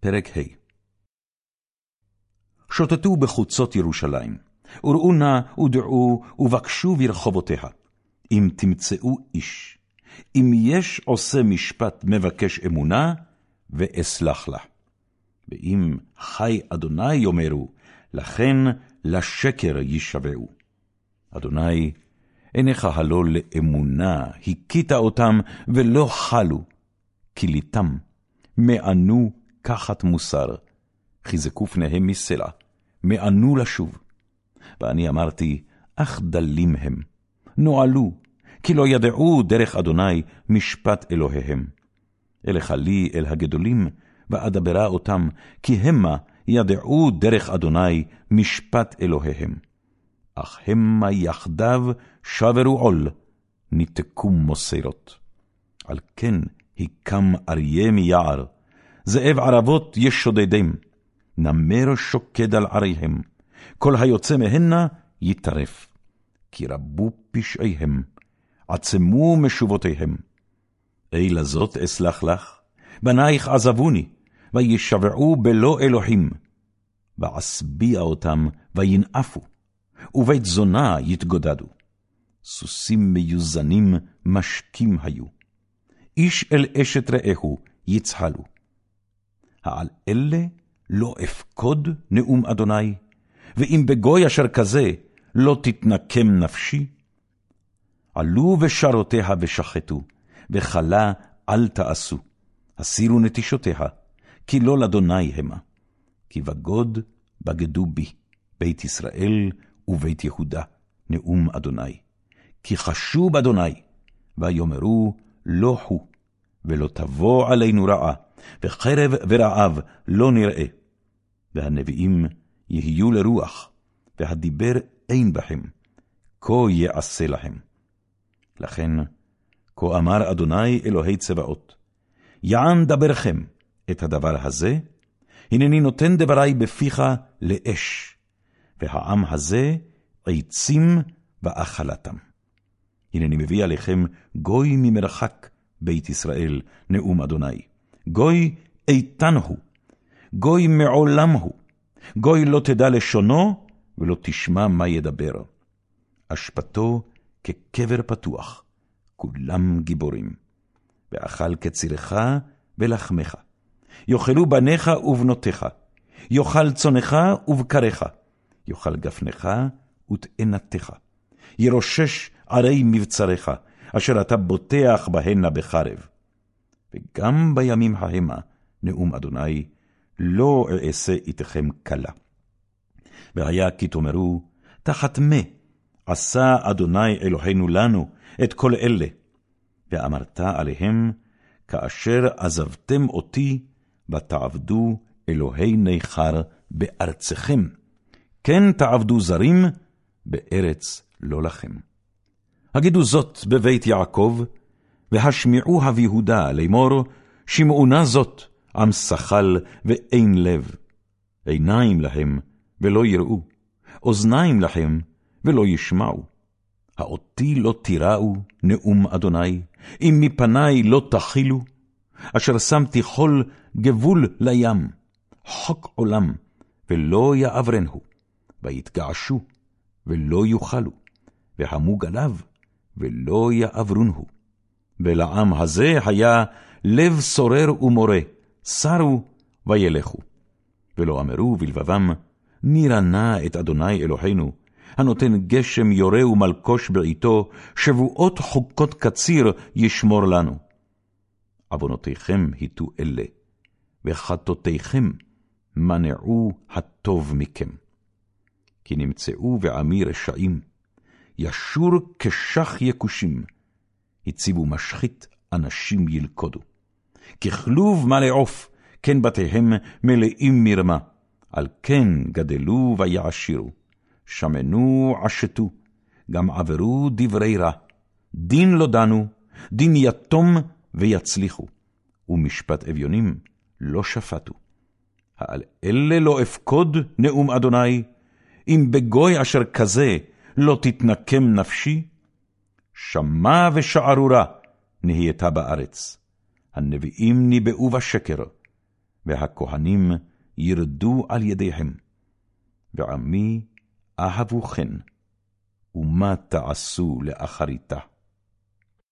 פרק ה' שוטטו בחוצות ירושלים, וראו נא ודעו ובקשו ברחובותיה, אם תמצאו איש, אם יש עושה משפט מבקש אמונה, ואסלח לה. ואם חי אדוני יאמרו, לכן לשקר יישבעו. אדוני, עיניך הלא לאמונה, הכית אותם ולא חלו, כיליתם, מענו קחת מוסר, חיזקו פניהם מסלע, מענו לשוב. ואני אמרתי, אך דלים הם, נועלו, כי לא ידעו דרך אדוני משפט אלוהיהם. אלך לי אל הגדולים, ואדברה אותם, כי המה ידעו דרך אדוני משפט אלוהיהם. אך המה יחדיו שברו עול, ניתקו מוסרות. על כן הקם אריה מיער, זאב ערבות ישודדם, נמר שוקד על עריהם, כל היוצא מהנה יטרף. כי רבו פשעיהם, עצמו משובותיהם. אי לזאת אסלח לך, בנייך עזבוני, וישבעו בלא אלוהים. ואשביע אותם, וינאפו, ובית זונה יתגודדו. סוסים מיוזנים משקים היו. איש אל אשת רעהו יצהלו. העל אלה לא אפקוד נאום אדוני, ואם בגוי אשר כזה לא תתנקם נפשי? עלו בשרותיה ושחטו, וכלה אל תעשו, הסירו נטישותיה, כי לא לאדוני המה. כי בגוד בגדו בי, בית ישראל ובית יהודה, נאום אדוני. כי חשו באדוני, ויאמרו לא הוא, ולא תבוא עלינו רעה, וחרב ורעב לא נראה. והנביאים יהיו לרוח, והדיבר אין בהם, כה יעשה להם. לכן, כה אמר אדוני אלוהי צבאות, יען דברכם את הדבר הזה, הנני נותן דברי בפיך לאש, והעם הזה עצים באכלתם. הנני מביא עליכם גוי ממרחק בית ישראל, נאום אדוני. גוי איתן הוא, גוי מעולם הוא, גוי לא תדע לשונו, ולא תשמע מה ידבר. אשפתו כקבר פתוח, כולם גיבורים. ואכל קצירך ולחמך. יאכלו בניך ובנותיך, יאכל צונך ובקריך, יאכל גפנך ותאנתך. ירושש ערי מבצריך, אשר אתה בוטח בהנה בחרב. וגם בימים ההמה, נאום אדוני, לא אעשה איתכם כלה. והיה כי תאמרו, תחת מה עשה אדוני אלוהינו לנו את כל אלה, ואמרת עליהם, כאשר עזבתם אותי, ותעבדו אלוהי ניכר בארצכם, כן תעבדו זרים בארץ לא לכם. הגידו זאת בבית יעקב, והשמיעוה ביהודה לאמור, שמעו נא זאת, עם שחל ואין לב. עיניים להם ולא יראו, אוזניים לכם ולא ישמעו. האותי לא תיראו, נאום אדוני, אם מפני לא תחילו, אשר שמתי כל גבול לים, חוק עולם, ולא יעברנו, ויתגעשו, ולא יוכלו, והמוג עליו, ולא יעברונו. ולעם הזה היה לב סורר ומורה, סרו וילכו. ולא אמרו בלבבם, נירה נא את אדוני אלוהינו, הנותן גשם יורה ומלקוש בעתו, שבועות חוקות קציר ישמור לנו. עוונותיכם היטו אלה, וחטאותיכם מנעו הטוב מכם. כי נמצאו בעמי רשעים, ישור כשח יקושים, הציבו משחית אנשים ילכודו. ככלוב מלא עוף, כן בתיהם מלאים מרמה, על כן גדלו ויעשירו. שמנו עשתו, גם עברו דברי רע. דין לא דנו, דין יתום ויצליחו, ומשפט אביונים לא שפטו. על אלה לא אפקוד נאום אדוני, אם בגוי אשר כזה לא תתנקם נפשי? שמע ושערורה נהייתה בארץ. הנביאים ניבאו בשקר, והכהנים ירדו על ידיהם. ועמי אהבו חן, ומה תעשו לאחריתה.